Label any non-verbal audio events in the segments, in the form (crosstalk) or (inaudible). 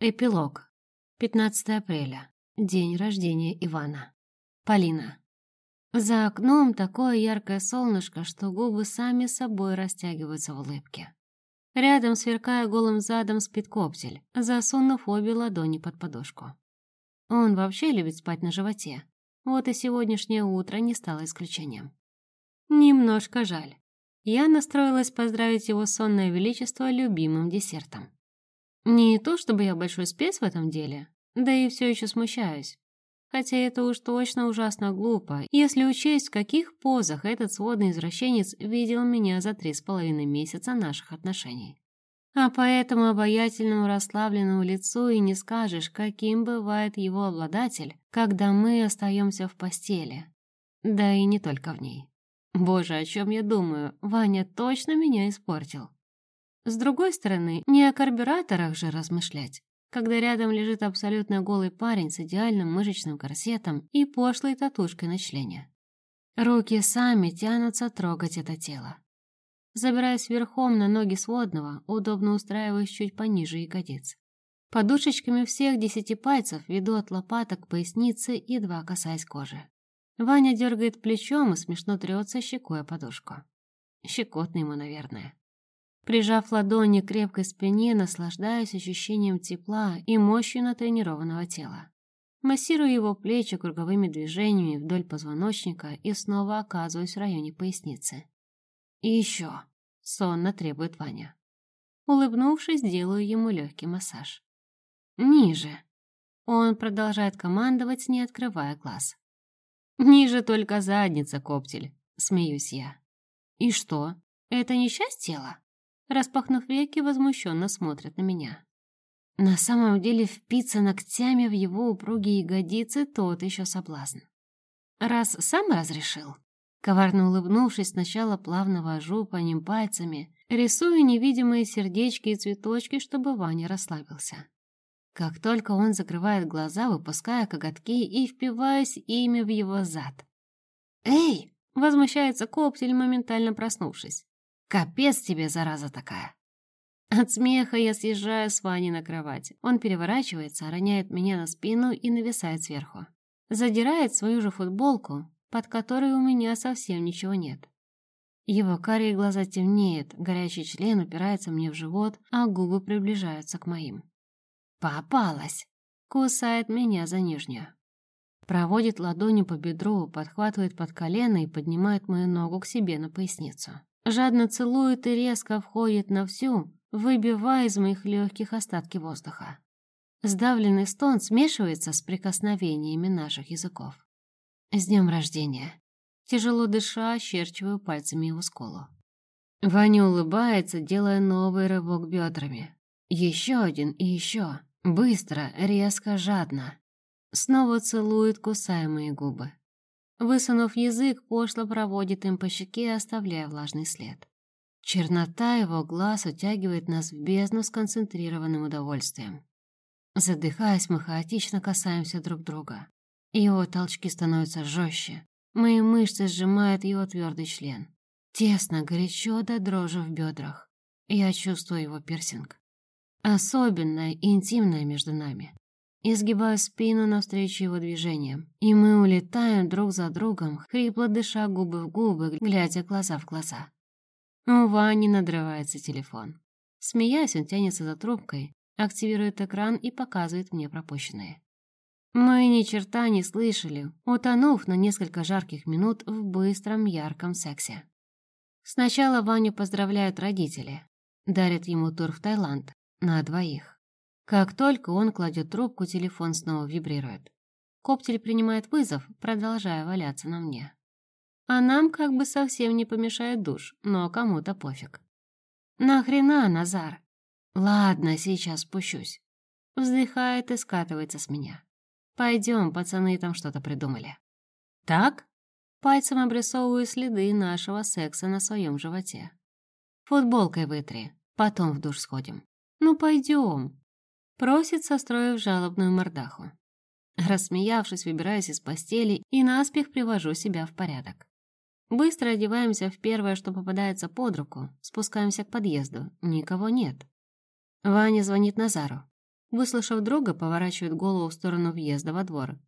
Эпилог. 15 апреля. День рождения Ивана. Полина. За окном такое яркое солнышко, что губы сами собой растягиваются в улыбке. Рядом, сверкая голым задом, спит коптель, засунув обе ладони под подушку. Он вообще любит спать на животе. Вот и сегодняшнее утро не стало исключением. Немножко жаль. Я настроилась поздравить его сонное величество любимым десертом. Не то чтобы я большой спец в этом деле, да и все еще смущаюсь. Хотя это уж точно ужасно глупо, если учесть, в каких позах этот сводный извращенец видел меня за три с половиной месяца наших отношений. А по этому обаятельному расслабленному лицу и не скажешь, каким бывает его обладатель, когда мы остаемся в постели. Да и не только в ней. Боже, о чем я думаю, Ваня точно меня испортил. С другой стороны, не о карбюраторах же размышлять, когда рядом лежит абсолютно голый парень с идеальным мышечным корсетом и пошлой татушкой на члене. Руки сами тянутся трогать это тело. Забираясь верхом на ноги сводного, удобно устраиваясь чуть пониже ягодиц. Подушечками всех десяти пальцев веду от лопаток к пояснице, едва касаясь кожи. Ваня дергает плечом и смешно трется щекой о подушку. Щекотно ему, наверное. Прижав ладони к крепкой спине, наслаждаюсь ощущением тепла и мощью натренированного тела. Массирую его плечи круговыми движениями вдоль позвоночника и снова оказываюсь в районе поясницы. «И еще!» — сонно требует Ваня. Улыбнувшись, делаю ему легкий массаж. «Ниже!» Он продолжает командовать, не открывая глаз. «Ниже только задница, коптель!» — смеюсь я. «И что? Это не часть тела?» Распахнув веки, возмущенно смотрят на меня. На самом деле впиться ногтями в его упругие ягодицы тот еще соблазн. Раз сам разрешил, коварно улыбнувшись, сначала плавно вожу по ним пальцами, рисую невидимые сердечки и цветочки, чтобы Ваня расслабился. Как только он закрывает глаза, выпуская коготки и впиваюсь ими в его зад. «Эй!» — возмущается коптель, моментально проснувшись. Капец тебе, зараза такая. От смеха я съезжаю с Ваней на кровать. Он переворачивается, роняет меня на спину и нависает сверху. Задирает свою же футболку, под которой у меня совсем ничего нет. Его карие глаза темнеют, горячий член упирается мне в живот, а губы приближаются к моим. «Попалась!» Кусает меня за нижнюю. Проводит ладонью по бедру, подхватывает под колено и поднимает мою ногу к себе на поясницу жадно целует и резко входит на всю, выбивая из моих легких остатки воздуха. Сдавленный стон смешивается с прикосновениями наших языков. «С днем рождения!» Тяжело дыша, ощерчиваю пальцами его скулу. Ваня улыбается, делая новый рывок бедрами. Еще один и еще. Быстро, резко, жадно. Снова целует кусаемые губы. Высунув язык, пошло проводит им по щеке, оставляя влажный след. Чернота его глаз утягивает нас в бездну с концентрированным удовольствием. Задыхаясь, мы хаотично касаемся друг друга. Его толчки становятся жестче. Мои мышцы сжимают его твердый член. Тесно, горячо до дрожи в бедрах. Я чувствую его пирсинг. Особенное интимное между нами. Изгибаю спину навстречу его движениям, и мы улетаем друг за другом, хрипло дыша губы в губы, глядя глаза в глаза. У Вани надрывается телефон. Смеясь, он тянется за трубкой, активирует экран и показывает мне пропущенные. Мы ни черта не слышали, утонув на несколько жарких минут в быстром ярком сексе. Сначала Ваню поздравляют родители, дарят ему тур в Таиланд на двоих. Как только он кладет трубку, телефон снова вибрирует. Коптель принимает вызов, продолжая валяться на мне. А нам как бы совсем не помешает душ, но кому-то пофиг. «Нахрена, Назар?» «Ладно, сейчас спущусь». Вздыхает и скатывается с меня. «Пойдем, пацаны там что-то придумали». «Так?» Пальцем обрисовываю следы нашего секса на своем животе. «Футболкой вытри, потом в душ сходим». «Ну, пойдем», Просит, состроив жалобную мордаху. Рассмеявшись, выбираюсь из постели и наспех привожу себя в порядок. Быстро одеваемся в первое, что попадается под руку, спускаемся к подъезду. Никого нет. Ваня звонит Назару. Выслушав друга, поворачивает голову в сторону въезда во двор.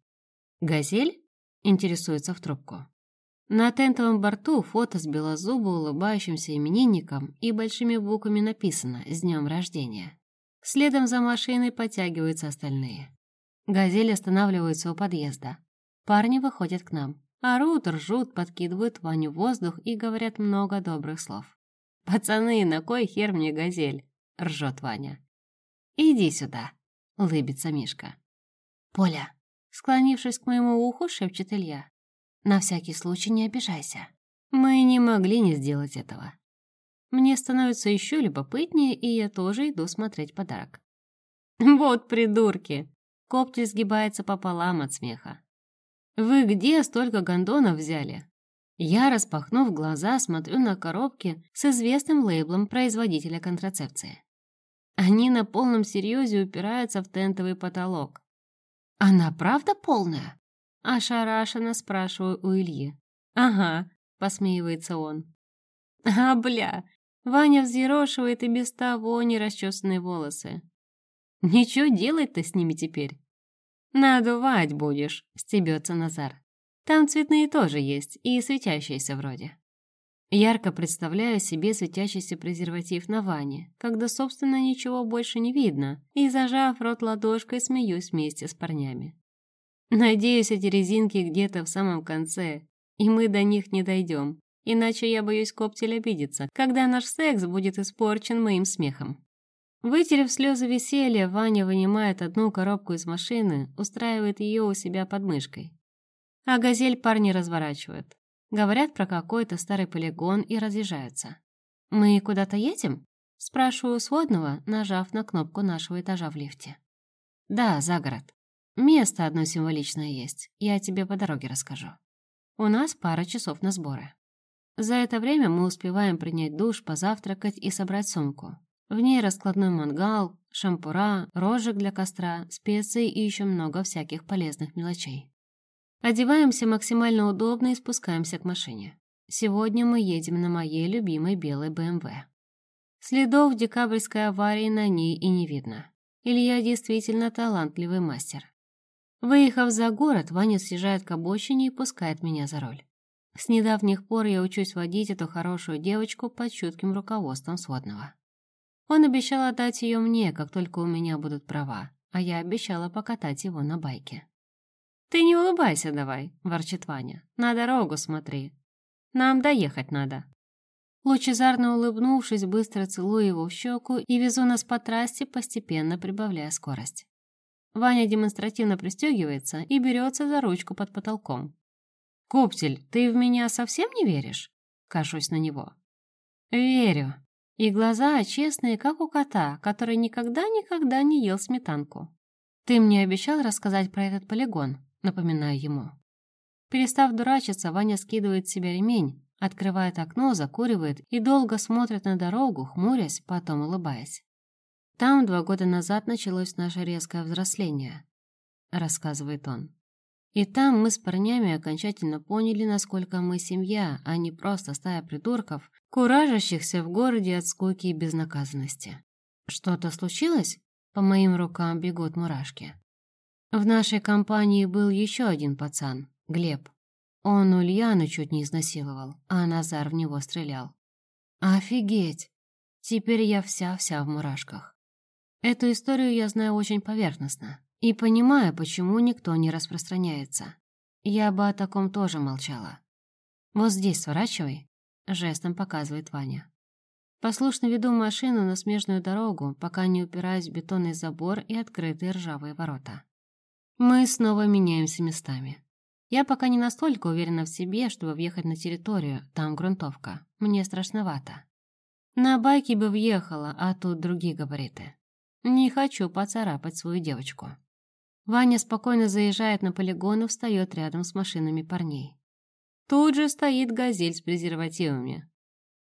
«Газель?» — интересуется в трубку. На тентовом борту фото с белозубо улыбающимся именинником и большими буквами написано «С днем рождения». Следом за машиной подтягиваются остальные. «Газель» останавливается у подъезда. Парни выходят к нам. Орут, ржут, подкидывают Ваню в воздух и говорят много добрых слов. «Пацаны, на кой хер мне газель?» — ржет Ваня. «Иди сюда», — улыбится Мишка. «Поля», — склонившись к моему уху, шепчет Илья. «На всякий случай не обижайся. Мы не могли не сделать этого». Мне становится еще любопытнее, и я тоже иду смотреть подарок. (laughs) «Вот придурки!» Коптель сгибается пополам от смеха. «Вы где столько гондонов взяли?» Я, распахнув глаза, смотрю на коробки с известным лейблом производителя контрацепции. Они на полном серьезе упираются в тентовый потолок. «Она правда полная?» Ошарашенно спрашиваю у Ильи. «Ага», — посмеивается он. «А, бля!» Ваня взъерошивает и без того нерасчесанные волосы. «Ничего делать-то с ними теперь?» «Надувать будешь», — стебется Назар. «Там цветные тоже есть, и светящиеся вроде». Ярко представляю себе светящийся презерватив на ванне, когда, собственно, ничего больше не видно, и, зажав рот ладошкой, смеюсь вместе с парнями. Надеюсь, эти резинки где-то в самом конце, и мы до них не дойдем, иначе я боюсь коптель обидеться, когда наш секс будет испорчен моим смехом. Вытерев слезы веселья, Ваня вынимает одну коробку из машины, устраивает ее у себя под мышкой. А газель парни разворачивают. Говорят про какой-то старый полигон и разъезжаются. «Мы куда-то едем?» Спрашиваю сводного, нажав на кнопку нашего этажа в лифте. «Да, за город. Место одно символичное есть, я тебе по дороге расскажу. У нас пара часов на сборы. За это время мы успеваем принять душ, позавтракать и собрать сумку. В ней раскладной мангал, шампура, рожек для костра, специи и еще много всяких полезных мелочей. Одеваемся максимально удобно и спускаемся к машине. Сегодня мы едем на моей любимой белой БМВ. Следов декабрьской аварии на ней и не видно. Илья действительно талантливый мастер. Выехав за город, Ваня съезжает к обочине и пускает меня за руль. С недавних пор я учусь водить эту хорошую девочку под чутким руководством сводного. Он обещал отдать ее мне, как только у меня будут права, а я обещала покатать его на байке. «Ты не улыбайся давай», — ворчит Ваня. «На дорогу смотри. Нам доехать надо». Лучезарно улыбнувшись, быстро целую его в щеку и везу нас по трассе, постепенно прибавляя скорость. Ваня демонстративно пристегивается и берется за ручку под потолком. «Коптель, ты в меня совсем не веришь?» Кашусь на него. «Верю», и глаза честные, как у кота, который никогда-никогда не ел сметанку. «Ты мне обещал рассказать про этот полигон», напоминаю ему. Перестав дурачиться, Ваня скидывает с себя ремень, открывает окно, закуривает и долго смотрит на дорогу, хмурясь, потом улыбаясь. «Там два года назад началось наше резкое взросление», — рассказывает он. «И там мы с парнями окончательно поняли, насколько мы семья, а не просто стая придурков, куражащихся в городе от скуки и безнаказанности. Что-то случилось? По моим рукам бегут мурашки. В нашей компании был еще один пацан, Глеб. Он Ульяну чуть не изнасиловал, а Назар в него стрелял. Офигеть! Теперь я вся-вся в мурашках. Эту историю я знаю очень поверхностно и понимаю, почему никто не распространяется. Я бы о таком тоже молчала. Вот здесь сворачивай, жестом показывает Ваня. Послушно веду машину на смежную дорогу, пока не упираюсь в бетонный забор и открытые ржавые ворота. Мы снова меняемся местами. Я пока не настолько уверена в себе, чтобы въехать на территорию, там грунтовка. Мне страшновато. На байке бы въехала, а тут другие габариты. Не хочу поцарапать свою девочку. Ваня спокойно заезжает на полигон и встает рядом с машинами парней. Тут же стоит газель с презервативами.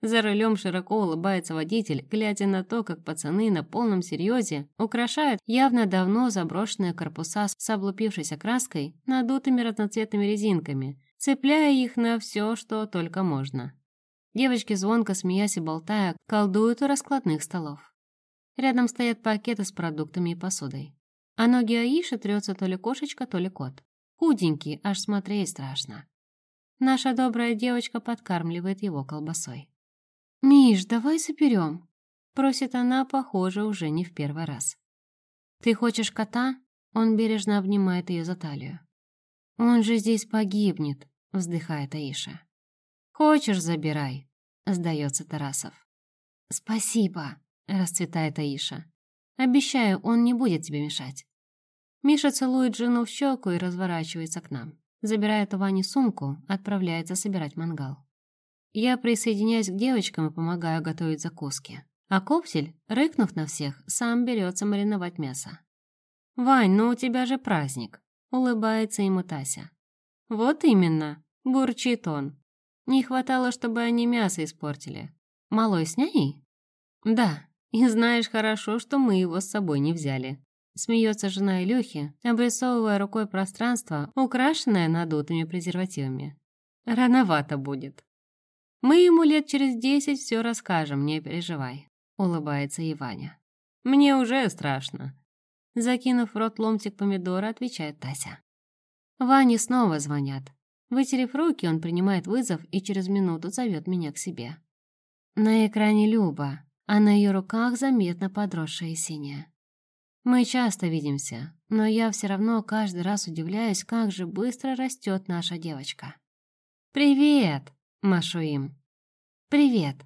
За рулем широко улыбается водитель, глядя на то, как пацаны на полном серьезе украшают явно давно заброшенные корпуса с облупившейся краской надутыми разноцветными резинками, цепляя их на все, что только можно. Девочки, звонко смеясь и болтая, колдуют у раскладных столов. Рядом стоят пакеты с продуктами и посудой. А ноги Аиши трется то ли кошечка, то ли кот. Худенький, аж смотреть страшно. Наша добрая девочка подкармливает его колбасой. «Миш, давай соберем», — просит она, похоже, уже не в первый раз. «Ты хочешь кота?» Он бережно обнимает ее за талию. «Он же здесь погибнет», — вздыхает Аиша. «Хочешь, забирай», — сдается Тарасов. «Спасибо», — расцветает Аиша. «Обещаю, он не будет тебе мешать». Миша целует жену в щеку и разворачивается к нам. Забирает у Вани сумку, отправляется собирать мангал. Я присоединяюсь к девочкам и помогаю готовить закуски. А Копсель, рыкнув на всех, сам берется мариновать мясо. «Вань, ну у тебя же праздник!» — улыбается ему Тася. «Вот именно!» — бурчит он. «Не хватало, чтобы они мясо испортили. Малой с няней?» «Да, и знаешь хорошо, что мы его с собой не взяли». Смеется жена Илюхи, обрисовывая рукой пространство, украшенное надутыми презервативами. «Рановато будет». «Мы ему лет через десять все расскажем, не переживай», — улыбается Иваня. «Мне уже страшно. Закинув в рот ломтик помидора, отвечает Тася. Ване снова звонят. Вытерев руки, он принимает вызов и через минуту зовет меня к себе. На экране Люба, а на ее руках заметно подросшая синяя. Мы часто видимся, но я все равно каждый раз удивляюсь, как же быстро растет наша девочка. «Привет!» — машу им. «Привет!»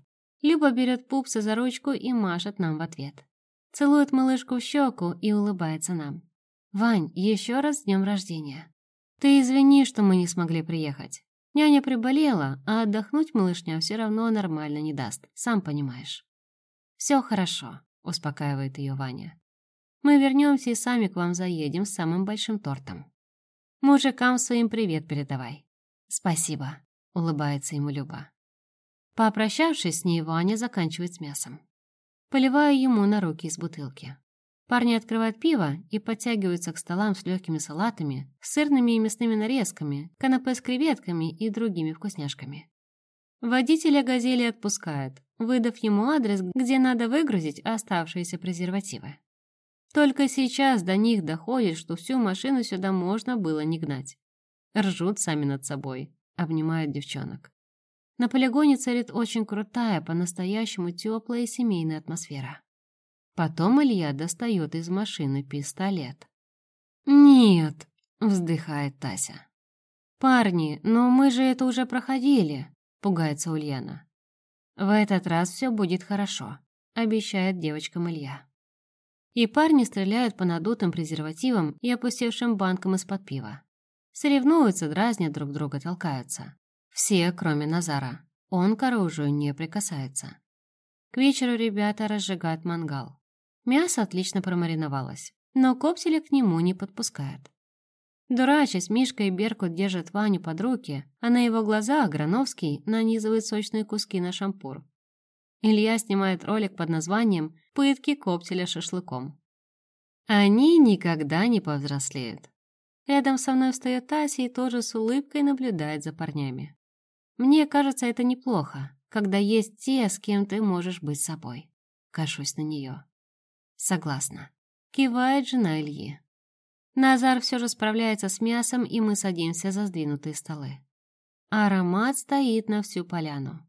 Люба берет пупса за ручку и машет нам в ответ. Целует малышку в щеку и улыбается нам. «Вань, еще раз с днем рождения. Ты извини, что мы не смогли приехать. Няня приболела, а отдохнуть малышня все равно нормально не даст, сам понимаешь». «Все хорошо», — успокаивает ее Ваня. «Мы вернемся и сами к вам заедем с самым большим тортом. Мужикам своим привет передавай». «Спасибо», — улыбается ему Люба. Попрощавшись с ней, Ваня заканчивает с мясом. Поливаю ему на руки из бутылки. Парни открывают пиво и подтягиваются к столам с легкими салатами, сырными и мясными нарезками, канапе с креветками и другими вкусняшками. Водителя «Газели» отпускают, выдав ему адрес, где надо выгрузить оставшиеся презервативы. Только сейчас до них доходит, что всю машину сюда можно было не гнать. Ржут сами над собой, обнимают девчонок. На полигоне царит очень крутая, по-настоящему теплая семейная атмосфера. Потом Илья достает из машины пистолет. «Нет», — вздыхает Тася. «Парни, но мы же это уже проходили», — пугается Ульяна. «В этот раз все будет хорошо», — обещает девочкам Илья. И парни стреляют по надутым презервативам и опустевшим банкам из-под пива. Соревнуются, дразнят друг друга, толкаются. Все, кроме Назара. Он к оружию не прикасается. К вечеру ребята разжигают мангал. Мясо отлично промариновалось, но копсели к нему не подпускают. Дурачась, Мишка и Беркут держат Ваню под руки, а на его глаза Грановский нанизывает сочные куски на шампур. Илья снимает ролик под названием «Пытки коптеля шашлыком». Они никогда не повзрослеют. Рядом со мной встает Тася и тоже с улыбкой наблюдает за парнями. Мне кажется, это неплохо, когда есть те, с кем ты можешь быть собой. Кашусь на нее. Согласна. Кивает жена Ильи. Назар все же справляется с мясом, и мы садимся за сдвинутые столы. Аромат стоит на всю поляну.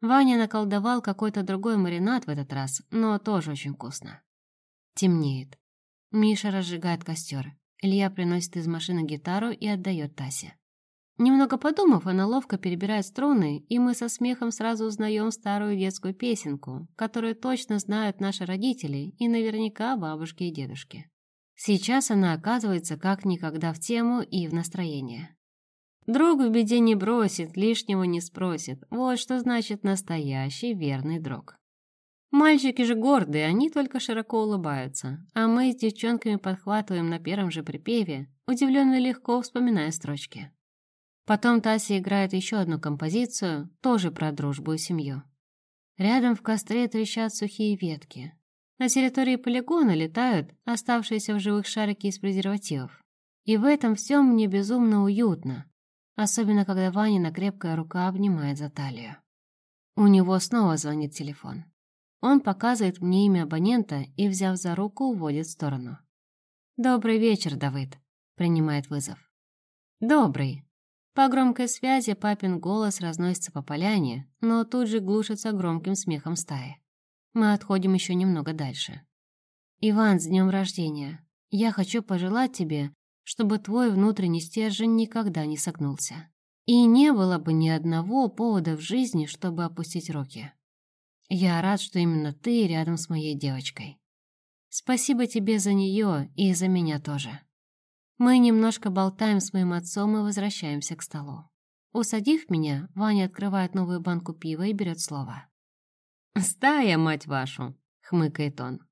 Ваня наколдовал какой-то другой маринад в этот раз, но тоже очень вкусно. Темнеет. Миша разжигает костер. Илья приносит из машины гитару и отдает Тасе. Немного подумав, она ловко перебирает струны, и мы со смехом сразу узнаем старую детскую песенку, которую точно знают наши родители и наверняка бабушки и дедушки. Сейчас она оказывается как никогда в тему и в настроение. Друг в беде не бросит, лишнего не спросит. Вот что значит настоящий верный друг. Мальчики же гордые, они только широко улыбаются, а мы с девчонками подхватываем на первом же припеве, удивленно легко вспоминая строчки. Потом Тася играет еще одну композицию, тоже про дружбу и семью. Рядом в костре трещат сухие ветки. На территории полигона летают оставшиеся в живых шарики из презервативов. И в этом всем мне безумно уютно, особенно когда Ванина крепкая рука обнимает за талию. У него снова звонит телефон. Он показывает мне имя абонента и, взяв за руку, уводит в сторону. «Добрый вечер, Давыд», — принимает вызов. «Добрый». По громкой связи папин голос разносится по поляне, но тут же глушится громким смехом стаи. Мы отходим еще немного дальше. «Иван, с днем рождения! Я хочу пожелать тебе, чтобы твой внутренний стержень никогда не согнулся. И не было бы ни одного повода в жизни, чтобы опустить руки. Я рад, что именно ты рядом с моей девочкой. Спасибо тебе за нее и за меня тоже. Мы немножко болтаем с моим отцом и возвращаемся к столу. Усадив меня, Ваня открывает новую банку пива и берет слово. «Стая, мать вашу!» — хмыкает он.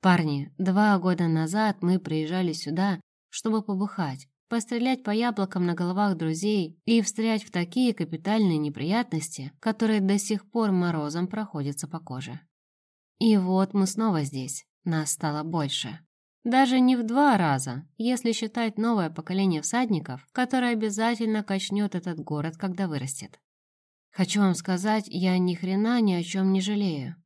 «Парни, два года назад мы приезжали сюда, чтобы побухать, пострелять по яблокам на головах друзей и встрять в такие капитальные неприятности, которые до сих пор морозом проходятся по коже. И вот мы снова здесь, нас стало больше. Даже не в два раза, если считать новое поколение всадников, которое обязательно качнет этот город, когда вырастет. Хочу вам сказать, я ни хрена ни о чем не жалею.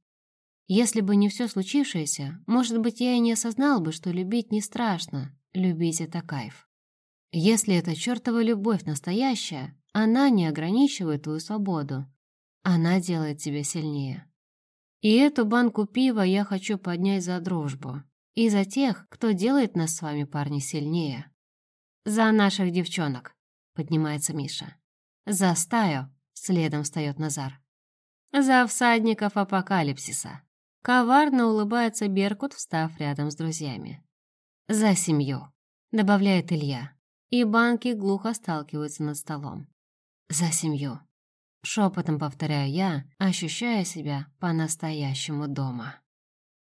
Если бы не все случившееся, может быть, я и не осознал бы, что любить не страшно, любить это кайф. Если эта чертова любовь настоящая, она не ограничивает твою свободу. Она делает тебя сильнее. И эту банку пива я хочу поднять за дружбу. И за тех, кто делает нас с вами, парни, сильнее. За наших девчонок, поднимается Миша. За стаю, следом встает Назар. За всадников апокалипсиса. Коварно улыбается Беркут, встав рядом с друзьями. За семью, добавляет Илья и банки глухо сталкиваются над столом. «За семью!» Шепотом повторяю я, ощущая себя по-настоящему дома.